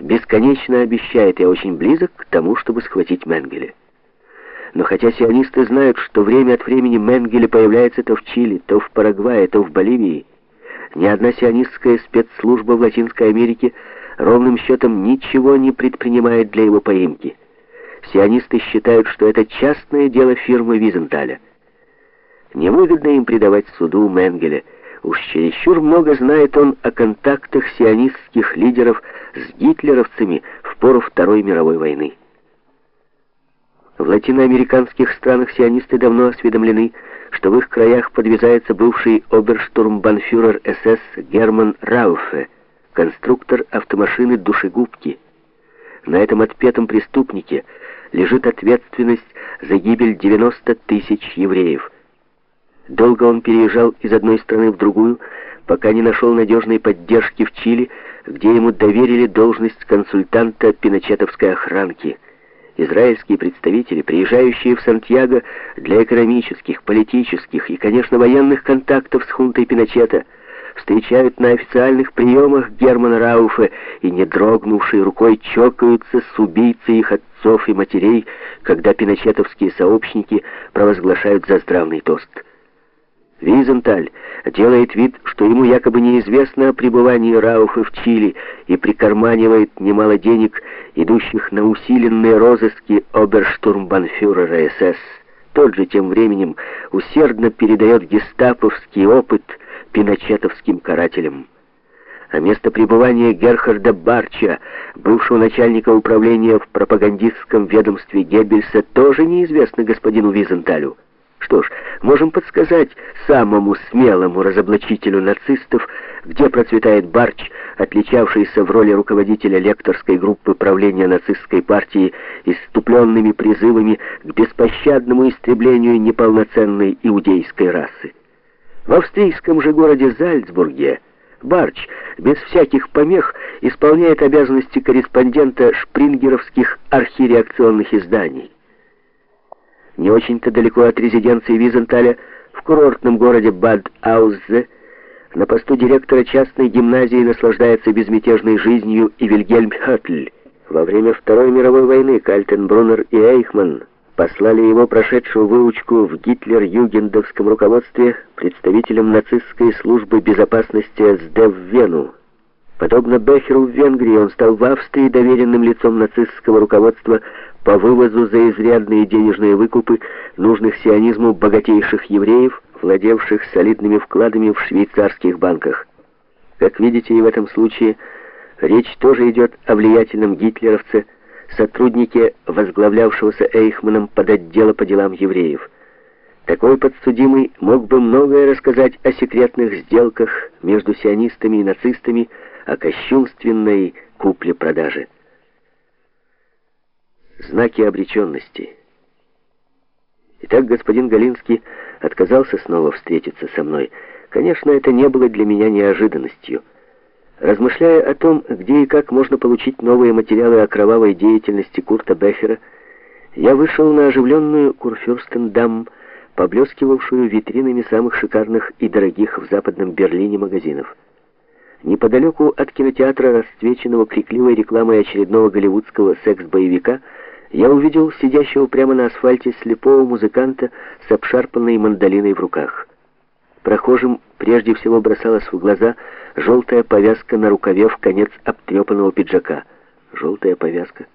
бесконечно обещает и очень близок к тому, чтобы схватить Менгеле. Но хотя сионисты знают, что время от времени Менгеле появляется то в Чили, то в Парагвае, то в Боливии, ни одна сионистская спецслужба в Латинской Америке ровным счетом ничего не предпринимает для его поимки. Сионисты считают, что это частное дело фирмы Визенталя. Невыгодно им предавать суду Менгеля. Уж чересчур много знает он о контактах сионистских лидеров с гитлеровцами в пору Второй мировой войны. В латиноамериканских странах сионисты давно осведомлены, что в их краях подвязается бывший оберштурмбанфюрер СС Герман Рауфе, конструктор автомашины «Душегубки». На этом отпетом преступнике лежит ответственность за гибель 90 тысяч евреев. Долго он переезжал из одной страны в другую, пока не нашел надежной поддержки в Чили, где ему доверили должность консультанта пиночетовской охранки. Израильские представители, приезжающие в Сантьяго для экономических, политических и, конечно, военных контактов с хунтой Пиночета, встречают на официальных приемах Германа Рауфа и, не дрогнувшей рукой, чокаются с убийцей их отцов и матерей, когда пиночетовские сообщники провозглашают заздравный тост. Визенталь делает вид, что ему якобы неизвестно о пребывании Рауфа в Чили и прикарманивает немало денег, идущих на усиленные розыски оберштурмбанфюрера СС. Тот же тем временем усердно передает гестаповский опыт пиночетовским карателям. А место пребывания Герхарда Барча, бывшего начальника управления в пропагандистском ведомстве Геббельса, тоже неизвестно господину Визенталю. Что ж, можем подсказать самому смелому разоблачителю нацистов, где процветает Барч, отличавшийся в роли руководителя лекторской группы правления нацистской партии иступленными призывами к беспощадному истреблению неполноценной иудейской расы. В австрийском же городе Зальцбурге Барч без всяких помех исполняет обязанности корреспондента шпрингеровских архиреакционных изданий. Не очень-то далеко от резиденции Визенталя, в курортном городе Бад-Ауззе, на посту директора частной гимназии наслаждается безмятежной жизнью и Вильгельм Хётль. Во время Второй мировой войны Кальтенбруннер и Эйхман послали его прошедшую выучку в Гитлер-Югендовском руководстве представителям нацистской службы безопасности СД в Вену. Подобно Бехеру в Венгрии, он стал в Австрии доверенным лицом нацистского руководства по вывозу за изрядные денежные выкупы нужных сионизму богатейших евреев, владевших солидными вкладами в швейцарских банках. Как видите, и в этом случае речь тоже идет о влиятельном гитлеровце, сотруднике, возглавлявшегося Эйхманом под отдела по делам евреев. Такой подсудимый мог бы многое рассказать о секретных сделках между сионистами и нацистами, о кощунственной купле-продаже знаки обреченности. Итак, господин Галинский отказался снова встретиться со мной. Конечно, это не было для меня неожиданностью. Размышляя о том, где и как можно получить новые материалы о кровавой деятельности Курта Бехера, я вышел на оживленную Курфюрстендам, поблескивавшую витринами самых шикарных и дорогих в западном Берлине магазинов. Неподалеку от кинотеатра, расцвеченного крикливой рекламой очередного голливудского секс-боевика, я увидел сидящего прямо на асфальте слепого музыканта с обшарпанной мандолиной в руках. Прохожим прежде всего бросалась в глаза желтая повязка на рукаве в конец обтрепанного пиджака. Желтая повязка.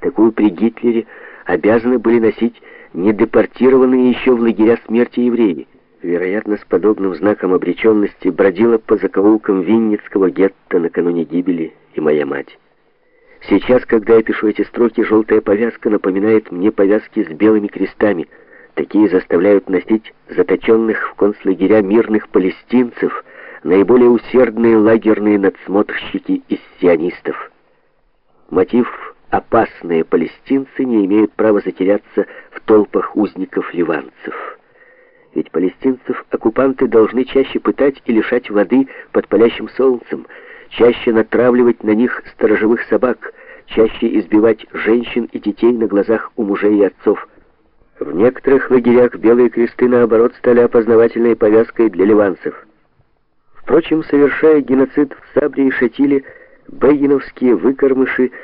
Такую при Гитлере обязаны были носить недепортированные еще в лагеря смерти евреи. Вероятно, с подобным знаком обреченности бродила по закоулкам Винницкого гетто накануне гибели и моя мать. Сейчас, когда я пишу эти строки, желтая повязка напоминает мне повязки с белыми крестами. Такие заставляют носить заточенных в концлагеря мирных палестинцев, наиболее усердные лагерные надсмотрщики из сионистов. Мотив «опасные палестинцы» не имеют права затеряться в толпах узников-ливанцев. Ведь палестинцев оккупанты должны чаще пытать и лишать воды под палящим солнцем, чаще натравливать на них сторожевых собак, чаще избивать женщин и детей на глазах у мужей и отцов. В некоторых лагерях белые кресты, наоборот, стали опознавательной повязкой для ливанцев. Впрочем, совершая геноцид в Сабре и Шатиле, бегиновские выкормыши